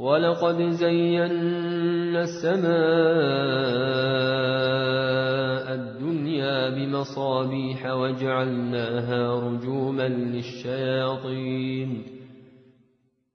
ولقد زينا السماء الدنيا بمصابيح وجعلناها رجوما للشياطين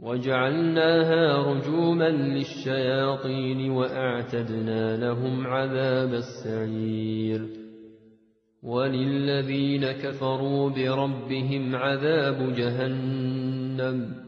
وجعلناها رجوما للشياطين وأعتدنا لهم عذاب السعير وللذين كفروا بربهم عذاب جهنم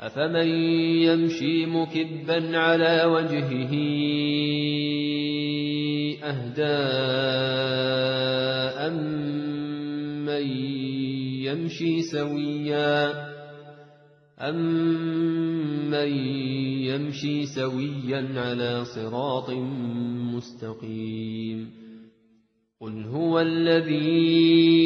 أفمن يمشي مكبا على وجهه أهداء أمن يمشي سويا أمن يمشي سويا على صراط مستقيم قل هو الذي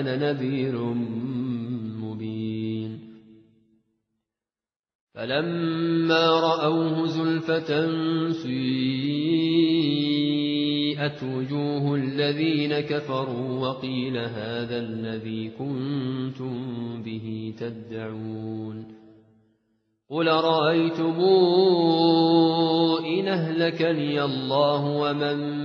أنا نذير مبين. فلما رأوه زلفة سيئت وجوه الذين كفروا وقيل هذا الذي كنتم به تدعون. قل رأيتم إن أهلكني الله ومن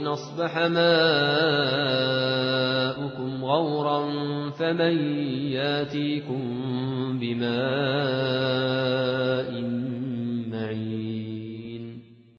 إن أصبح ماؤكم غورا فمن ياتيكم بماء